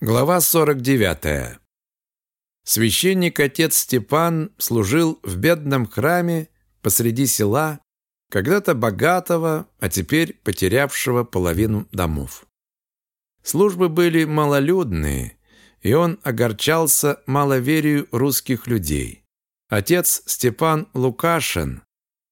Глава 49. Священник отец Степан служил в бедном храме посреди села, когда-то богатого, а теперь потерявшего половину домов. Службы были малолюдные, и он огорчался маловерию русских людей. Отец Степан Лукашин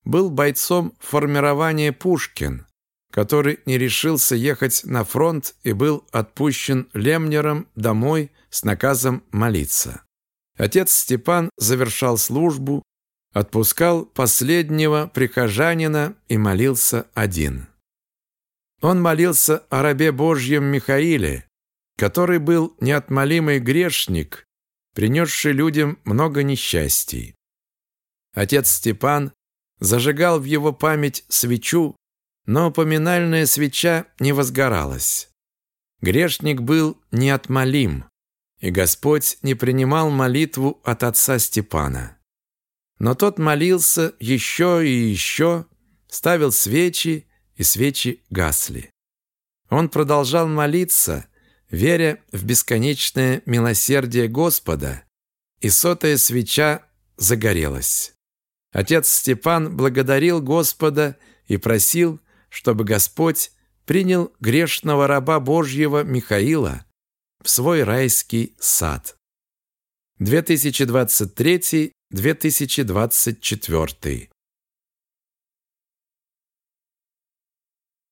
был бойцом формирования Пушкин, который не решился ехать на фронт и был отпущен Лемнером домой с наказом молиться. Отец Степан завершал службу, отпускал последнего прихожанина и молился один. Он молился о рабе Божьем Михаиле, который был неотмолимый грешник, принесший людям много несчастий. Отец Степан зажигал в его память свечу, но поминальная свеча не возгоралась. Грешник был неотмолим, и Господь не принимал молитву от отца Степана. Но тот молился еще и еще, ставил свечи, и свечи гасли. Он продолжал молиться, веря в бесконечное милосердие Господа, и сотая свеча загорелась. Отец Степан благодарил Господа и просил, чтобы Господь принял грешного раба Божьего Михаила в свой райский сад. 2023-2024